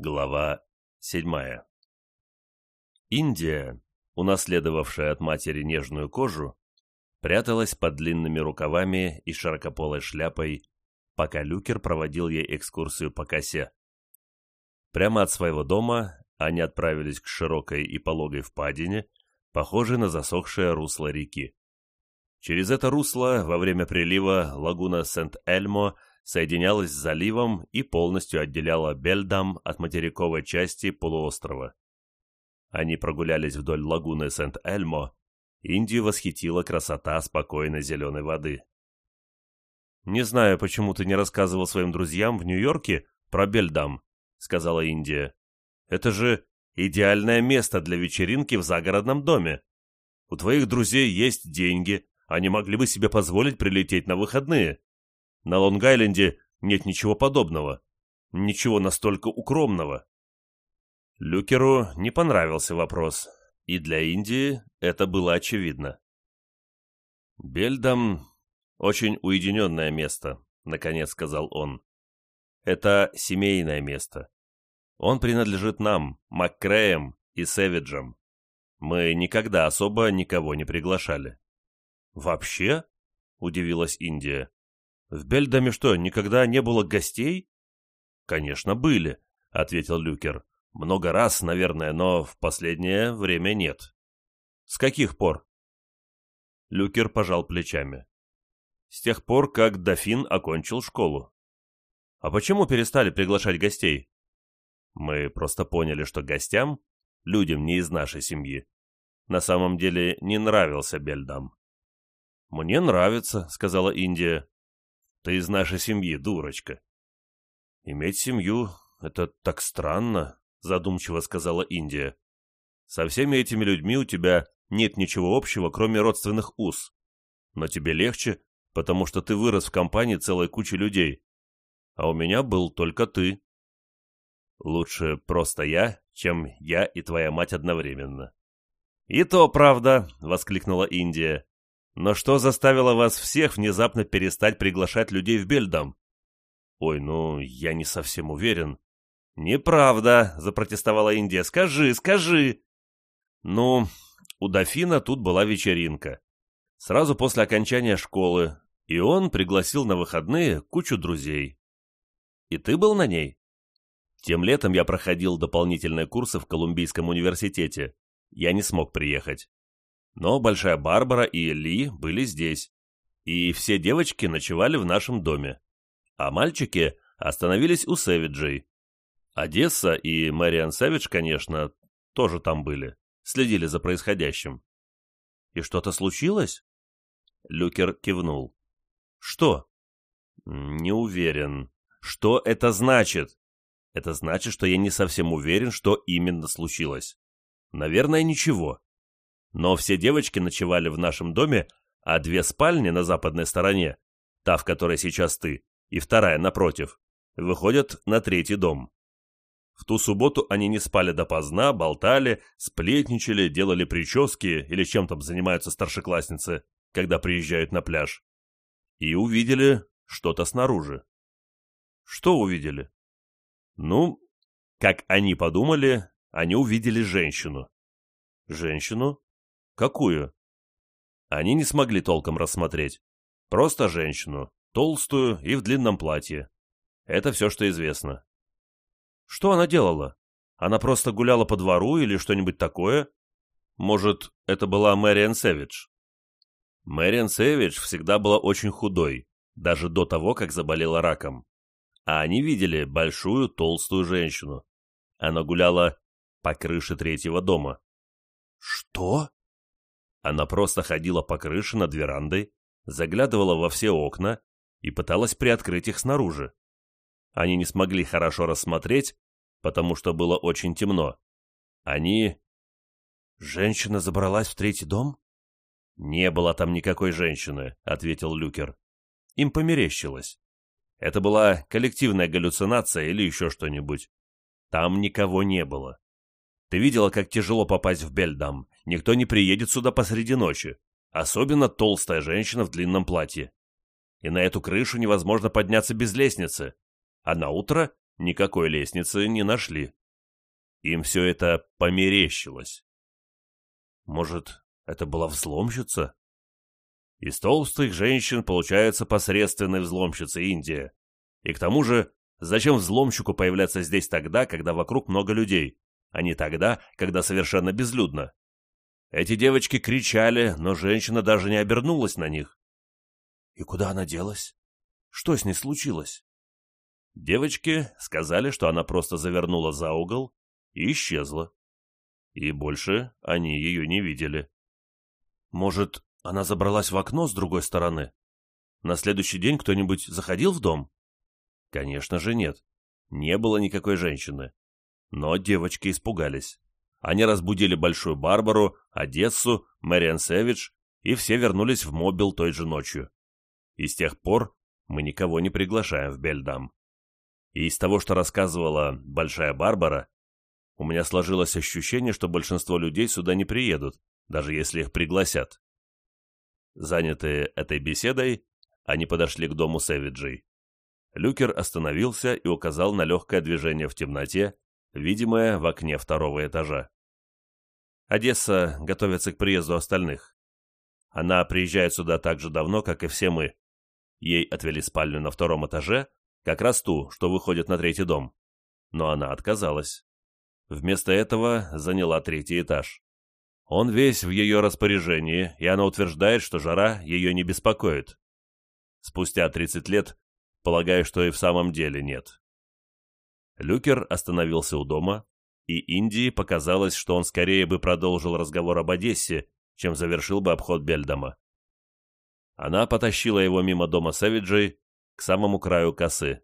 Глава седьмая Индия, унаследовавшая от матери нежную кожу, пряталась под длинными рукавами и широкополой шляпой, пока Люкер проводил ей экскурсию по косе. Прямо от своего дома они отправились к широкой и пологой впадине, похожей на засохшее русло реки. Через это русло во время прилива лагуна Сент-Эльмо соединялась с заливом и полностью отделяла Бельдам от материковой части полуострова. Они прогулялись вдоль лагуны Сент-Эльмо. Индию восхитила красота спокойной зеленой воды. «Не знаю, почему ты не рассказывал своим друзьям в Нью-Йорке про Бельдам», — сказала Индия. «Это же идеальное место для вечеринки в загородном доме. У твоих друзей есть деньги, они могли бы себе позволить прилететь на выходные. На Лонг-Айленде нет ничего подобного. Ничего настолько укромного. Люкеру не понравился вопрос, и для Индии это было очевидно. «Бельдам — очень уединенное место», — наконец сказал он. «Это семейное место. Он принадлежит нам, Маккреям и Сэвиджам. Мы никогда особо никого не приглашали». «Вообще?» — удивилась Индия. В Бельдаме что, никогда не было гостей? Конечно, были, ответил Люкер. Много раз, наверное, но в последнее время нет. С каких пор? Люкер пожал плечами. С тех пор, как дофин окончил школу. А почему перестали приглашать гостей? Мы просто поняли, что гостям, людям не из нашей семьи, на самом деле не нравился Бельдам. «Мне нравится», — сказала Индия. Ты из нашей семьи, дурочка. Иметь семью — это так странно, задумчиво сказала Индия. Со всеми этими людьми у тебя нет ничего общего, кроме родственных уз. Но тебе легче, потому что ты вырос в компании целой кучи людей. А у меня был только ты. Лучше просто я, чем я и твоя мать одновременно. «И то правда!» — воскликнула Индия. Но что заставило вас всех внезапно перестать приглашать людей в Бельдам? Ой, ну, я не совсем уверен. Неправда, запротестовала Индия. Скажи, скажи. Ну, у дофина тут была вечеринка. Сразу после окончания школы, и он пригласил на выходные кучу друзей. И ты был на ней? Тем летом я проходил дополнительные курсы в Колумбийском университете. Я не смог приехать. Но Большая Барбара и Ли были здесь, и все девочки ночевали в нашем доме. А мальчики остановились у Сэвиджей. Одесса и Мэриан Сэвидж, конечно, тоже там были, следили за происходящим. «И что-то случилось?» Люкер кивнул. «Что?» «Не уверен. Что это значит?» «Это значит, что я не совсем уверен, что именно случилось. Наверное, ничего. Но все девочки ночевали в нашем доме, а две спальни на западной стороне, та, в которой сейчас ты, и вторая напротив, выходят на третий дом. В ту субботу они не спали допоздна, болтали, сплетничали, делали прически или чем там занимаются старшеклассницы, когда приезжают на пляж. И увидели что-то снаружи. Что увидели? Ну, как они подумали, они увидели женщину. Женщину? Какую? Они не смогли толком рассмотреть. Просто женщину, толстую и в длинном платье. Это все, что известно. Что она делала? Она просто гуляла по двору или что-нибудь такое? Может, это была Мэриан Сэвидж? Мэриан Сэвидж всегда была очень худой, даже до того, как заболела раком. А они видели большую толстую женщину. Она гуляла по крыше третьего дома. «Что?» Она просто ходила по крыше над верандой, заглядывала во все окна и пыталась приоткрыть их снаружи. Они не смогли хорошо рассмотреть, потому что было очень темно. Они... «Женщина забралась в третий дом?» «Не было там никакой женщины», — ответил Люкер. «Им померещилось. Это была коллективная галлюцинация или еще что-нибудь. Там никого не было. Ты видела, как тяжело попасть в Бельдам. Никто не приедет сюда посреди ночи. Особенно толстая женщина в длинном платье. И на эту крышу невозможно подняться без лестницы. А на утро никакой лестницы не нашли. Им все это померещилось. Может, это была взломщица? Из толстых женщин получается посредственная взломщица Индия. И к тому же, зачем взломщику появляться здесь тогда, когда вокруг много людей, а не тогда, когда совершенно безлюдно? Эти девочки кричали, но женщина даже не обернулась на них. И куда она делась? Что с ней случилось? Девочки сказали, что она просто завернула за угол и исчезла. И больше они ее не видели. Может, она забралась в окно с другой стороны? На следующий день кто-нибудь заходил в дом? Конечно же нет. Не было никакой женщины. Но девочки испугались. Они разбудили Большую Барбару, Одессу, Мэриан Сэвидж, и все вернулись в Мобил той же ночью. И с тех пор мы никого не приглашаем в Бельдам. И из того, что рассказывала Большая Барбара, у меня сложилось ощущение, что большинство людей сюда не приедут, даже если их пригласят. Занятые этой беседой, они подошли к дому Сэвиджей. Люкер остановился и указал на легкое движение в темноте, видимое в окне второго этажа. Одесса готовится к приезду остальных. Она приезжает сюда так же давно, как и все мы. Ей отвели спальню на втором этаже, как раз ту, что выходит на третий дом. Но она отказалась. Вместо этого заняла третий этаж. Он весь в ее распоряжении, и она утверждает, что жара ее не беспокоит. Спустя 30 лет, полагаю, что и в самом деле нет. Люкер остановился у дома, и Индии показалось, что он скорее бы продолжил разговор об Одессе, чем завершил бы обход Бельдома. Она потащила его мимо дома Сэвиджей к самому краю косы.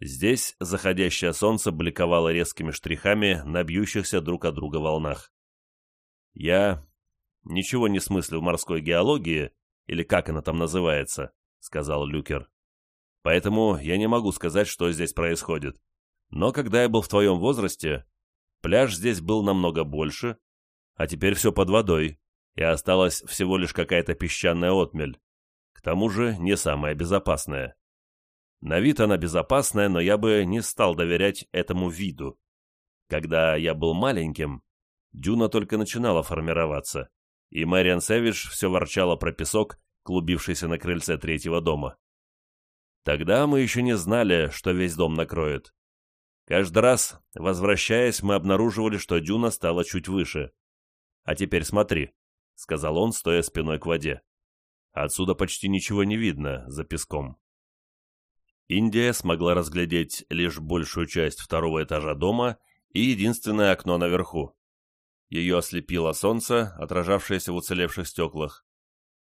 Здесь заходящее солнце бликовало резкими штрихами на бьющихся друг от друга волнах. «Я ничего не смыслю в морской геологии, или как она там называется», — сказал Люкер. «Поэтому я не могу сказать, что здесь происходит. Но когда я был в твоем возрасте, пляж здесь был намного больше, а теперь все под водой, и осталась всего лишь какая-то песчаная отмель. К тому же не самая безопасная. На вид она безопасная, но я бы не стал доверять этому виду. Когда я был маленьким, дюна только начинала формироваться, и Мэриан Сэвидж все ворчала про песок, клубившийся на крыльце третьего дома. Тогда мы еще не знали, что весь дом накроет. Каждый раз, возвращаясь, мы обнаруживали, что дюна стала чуть выше. «А теперь смотри», — сказал он, стоя спиной к воде. «Отсюда почти ничего не видно за песком». Индия смогла разглядеть лишь большую часть второго этажа дома и единственное окно наверху. Ее ослепило солнце, отражавшееся в уцелевших стеклах.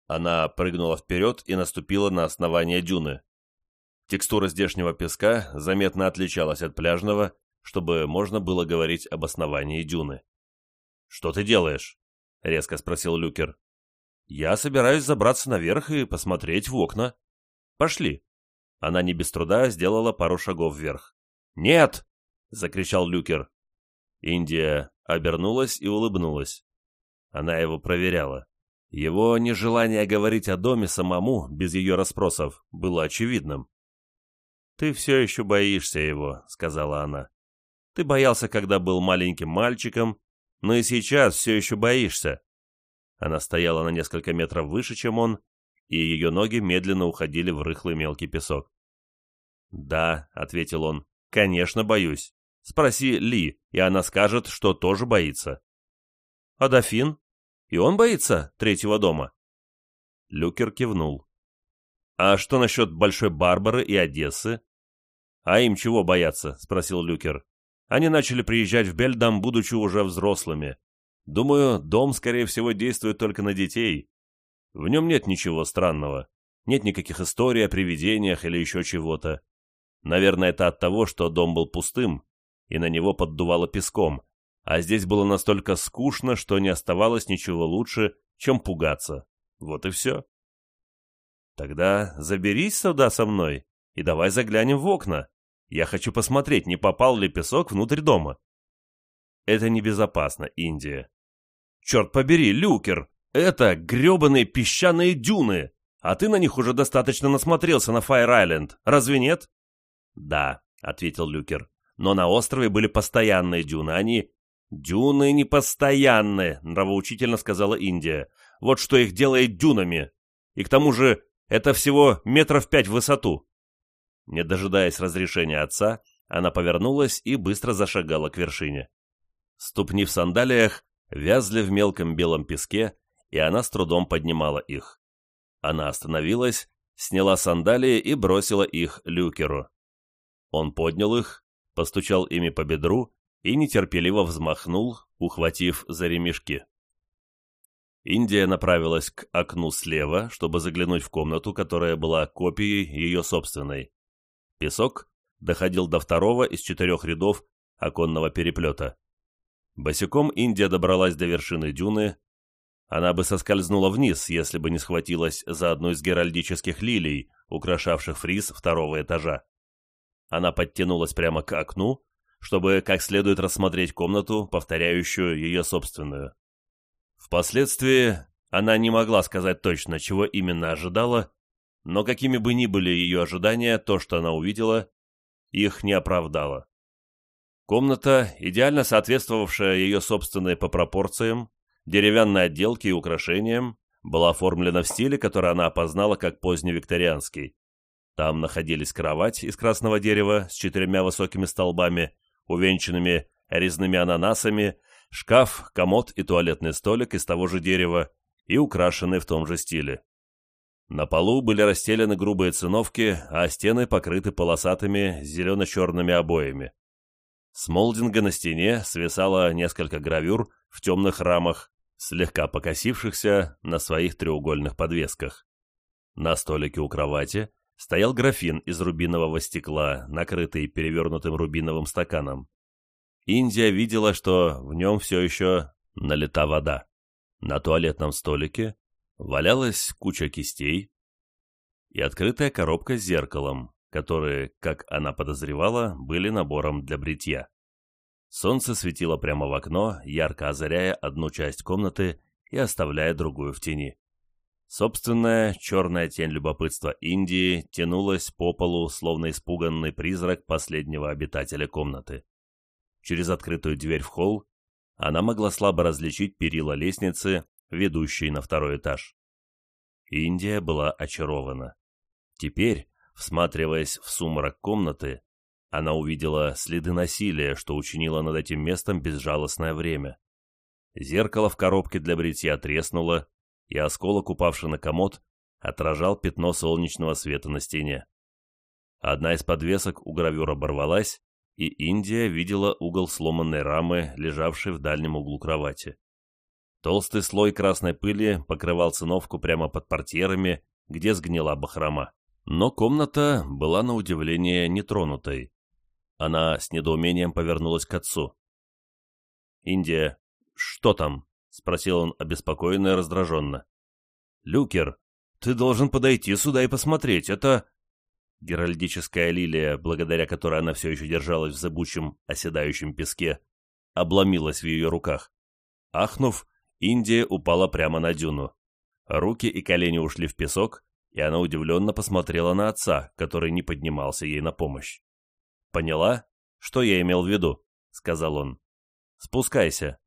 Она прыгнула вперед и наступила на основание дюны. Текстура здешнего песка заметно отличалась от пляжного, чтобы можно было говорить об основании дюны. «Что ты делаешь?» — резко спросил Люкер. «Я собираюсь забраться наверх и посмотреть в окна. Пошли». Она не без труда сделала пару шагов вверх. «Нет!» — закричал Люкер. Индия обернулась и улыбнулась. Она его проверяла. Его нежелание говорить о доме самому, без ее расспросов, было очевидным. «Ты все еще боишься его», — сказала она. «Ты боялся, когда был маленьким мальчиком, но и сейчас все еще боишься». Она стояла на несколько метров выше, чем он, и ее ноги медленно уходили в рыхлый мелкий песок. «Да», — ответил он, — «конечно боюсь. Спроси Ли, и она скажет, что тоже боится». «А дофин? И он боится третьего дома?» Люкер кивнул. «А что насчет Большой Барбары и Одессы?» «А им чего бояться?» — спросил Люкер. «Они начали приезжать в Бельдам, будучи уже взрослыми. Думаю, дом, скорее всего, действует только на детей. В нем нет ничего странного. Нет никаких историй о привидениях или еще чего-то. Наверное, это от того, что дом был пустым, и на него поддувало песком, а здесь было настолько скучно, что не оставалось ничего лучше, чем пугаться. Вот и все. Тогда заберись сюда со мной и давай заглянем в окна. Я хочу посмотреть, не попал ли песок внутрь дома. Это небезопасно, Индия. Черт побери, Люкер, это гребаные песчаные дюны, а ты на них уже достаточно насмотрелся на Файр-Айленд, разве нет? Да, ответил Люкер. но на острове были постоянные дюны, они... «Дюны непостоянные», — нравоучительно сказала Индия. «Вот что их делает дюнами. И к тому же это всего метров пять в высоту». Не дожидаясь разрешения отца, она повернулась и быстро зашагала к вершине. Ступни в сандалиях вязли в мелком белом песке, и она с трудом поднимала их. Она остановилась, сняла сандалии и бросила их Люкеру. Он поднял их, постучал ими по бедру и нетерпеливо взмахнул, ухватив за ремешки. Индия направилась к окну слева, чтобы заглянуть в комнату, которая была копией ее собственной. Песок доходил до второго из четырех рядов оконного переплета. Босиком Индия добралась до вершины дюны. Она бы соскользнула вниз, если бы не схватилась за одну из геральдических лилий, украшавших фриз второго этажа. Она подтянулась прямо к окну, чтобы как следует рассмотреть комнату, повторяющую ее собственную. Впоследствии она не могла сказать точно, чего именно ожидала, но какими бы ни были ее ожидания, то, что она увидела, их не оправдало. Комната, идеально соответствовавшая ее собственной по пропорциям, деревянной отделке и украшениям, была оформлена в стиле, который она опознала как поздневикторианский. Там находились кровать из красного дерева с четырьмя высокими столбами, увенчанными резными ананасами, шкаф, комод и туалетный столик из того же дерева и украшенный в том же стиле. На полу были расстелены грубые циновки, а стены покрыты полосатыми зелено-черными обоями. С молдинга на стене свисало несколько гравюр в темных рамах, слегка покосившихся на своих треугольных подвесках. На столике у кровати стоял графин из рубинового стекла, накрытый перевернутым рубиновым стаканом. Индия видела, что в нем все еще налита вода. На туалетном столике валялась куча кистей и открытая коробка с зеркалом, которые, как она подозревала, были набором для бритья. Солнце светило прямо в окно, ярко озаряя одну часть комнаты и оставляя другую в тени. Собственная черная тень любопытства Индии тянулась по полу, словно испуганный призрак последнего обитателя комнаты. Через открытую дверь в холл она могла слабо различить перила лестницы, ведущей на второй этаж. Индия была очарована. Теперь, всматриваясь в сумрак комнаты, она увидела следы насилия, что учинило над этим местом безжалостное время. Зеркало в коробке для бритья треснуло, и осколок, упавший на комод, отражал пятно солнечного света на стене. Одна из подвесок у гравюра оборвалась, и Индия видела угол сломанной рамы, лежавшей в дальнем углу кровати. Толстый слой красной пыли покрывал циновку прямо под портьерами, где сгнила бахрома. Но комната была на удивление нетронутой. Она с недоумением повернулась к отцу. «Индия, что там?» — спросил он обеспокоенно и раздраженно. «Люкер, ты должен подойти сюда и посмотреть. Это...» Геральдическая лилия, благодаря которой она все еще держалась в зыбучем, оседающем песке, обломилась в ее руках. Ахнув, Индия упала прямо на дюну. Руки и колени ушли в песок, и она удивленно посмотрела на отца, который не поднимался ей на помощь. «Поняла, что я имел в виду?» — сказал он. «Спускайся».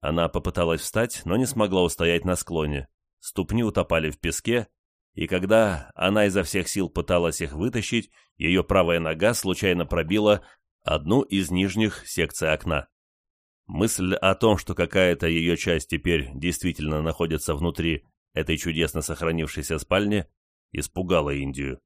Она попыталась встать, но не смогла устоять на склоне. Ступни утопали в песке, и когда она изо всех сил пыталась их вытащить, ее правая нога случайно пробила одну из нижних секций окна. Мысль о том, что какая-то ее часть теперь действительно находится внутри этой чудесно сохранившейся спальни, испугала Индию.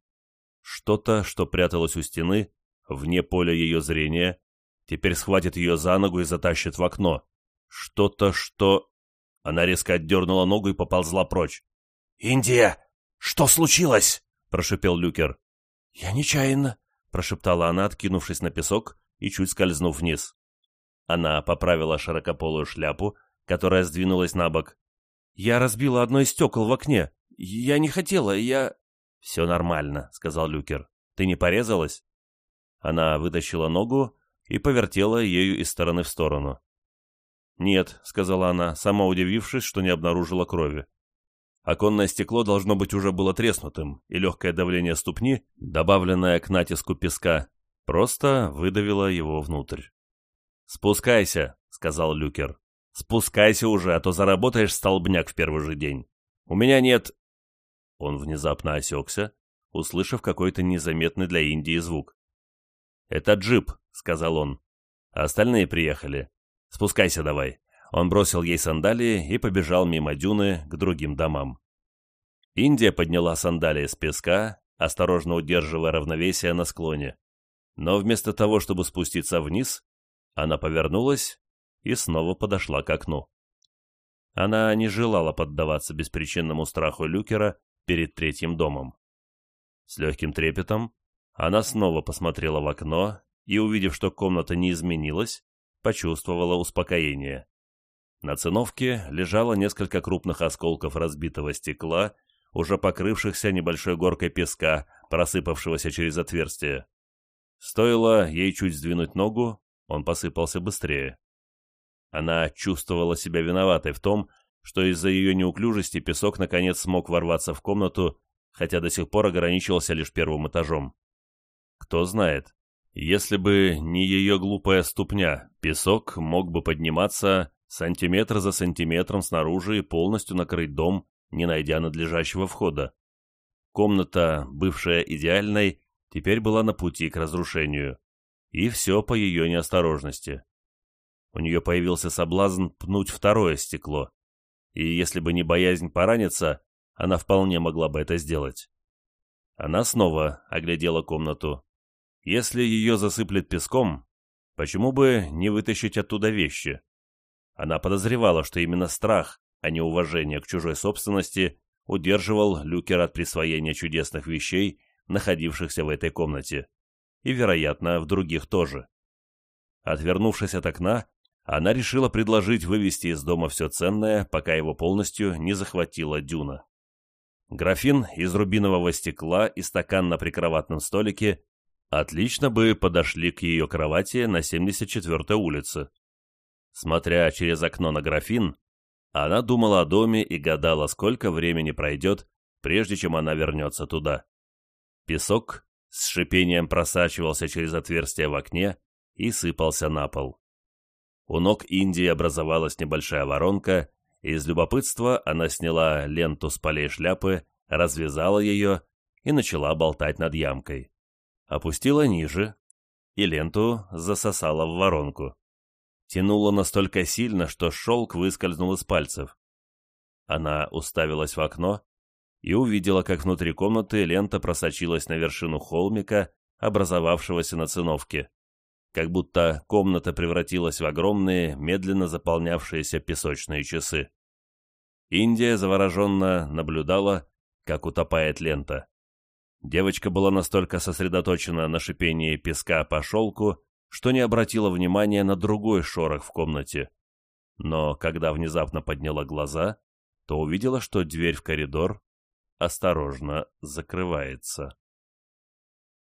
Что-то, что пряталось у стены, вне поля ее зрения, теперь схватит ее за ногу и затащит в окно. Что-то, что... Она резко отдернула ногу и поползла прочь. «Индия, что случилось?» — прошипел Люкер. «Я нечаянно», — прошептала она, откинувшись на песок и чуть скользнув вниз. Она поправила широкополую шляпу, которая сдвинулась на бок. «Я разбила одно из стекол в окне. Я не хотела, я...» «Все нормально», — сказал Люкер. «Ты не порезалась?» Она вытащила ногу и повертела ею из стороны в сторону. «Нет», — сказала она, сама удивившись, что не обнаружила крови. Оконное стекло должно быть уже было треснутым, и легкое давление ступни, добавленное к натиску песка, Просто выдавила его внутрь. «Спускайся», — сказал Люкер. «Спускайся уже, а то заработаешь столбняк в первый же день. У меня нет...» Он внезапно осекся, услышав какой-то незаметный для Индии звук. «Это джип», — сказал он. «А остальные приехали. Спускайся давай». Он бросил ей сандалии и побежал мимо дюны к другим домам. Индия подняла сандалии с песка, осторожно удерживая равновесие на склоне. Но вместо того, чтобы спуститься вниз, она повернулась и снова подошла к окну. Она не желала поддаваться беспричинному страху Люкера перед третьим домом. С легким трепетом она снова посмотрела в окно и, увидев, что комната не изменилась, почувствовала успокоение. На циновке лежало несколько крупных осколков разбитого стекла, уже покрывшихся небольшой горкой песка, просыпавшегося через отверстие. Стоило ей чуть сдвинуть ногу, он посыпался быстрее. Она чувствовала себя виноватой в том, что из-за ее неуклюжести песок наконец смог ворваться в комнату, хотя до сих пор ограничивался лишь первым этажом. Кто знает, если бы не ее глупая ступня, песок мог бы подниматься сантиметр за сантиметром снаружи и полностью накрыть дом, не найдя надлежащего входа. Комната, бывшая идеальной, теперь была на пути к разрушению. И все по ее неосторожности. У нее появился соблазн пнуть второе стекло. И если бы не боязнь пораниться, она вполне могла бы это сделать. Она снова оглядела комнату. Если ее засыплет песком, почему бы не вытащить оттуда вещи? Она подозревала, что именно страх, а не уважение к чужой собственности, удерживал Люкер от присвоения чудесных вещей, находившихся в этой комнате, и, вероятно, в других тоже. Отвернувшись от окна, она решила предложить вывести из дома все ценное, пока его полностью не захватила дюна. Графин из рубинового стекла и стакан на прикроватном столике отлично бы подошли к ее кровати на 74-й улице. Смотря через окно на графин, она думала о доме и гадала, сколько времени пройдет, прежде чем она вернется туда. Песок с шипением просачивался через отверстие в окне и сыпался на пол. У ног Индии образовалась небольшая воронка, и из любопытства она сняла ленту с полей шляпы, развязала ее и начала болтать над ямкой. Опустила ниже, и ленту засосала в воронку. Тянула настолько сильно, что шелк выскользнул из пальцев. Она уставилась в окно и увидела, как внутри комнаты лента просочилась на вершину холмика, образовавшегося на циновке. Как будто комната превратилась в огромные, медленно заполнявшиеся песочные часы. Индия завороженно наблюдала, как утопает лента. Девочка была настолько сосредоточена на шипении песка по шелку, что не обратила внимания на другой шорох в комнате. Но когда внезапно подняла глаза, то увидела, что дверь в коридор осторожно закрывается.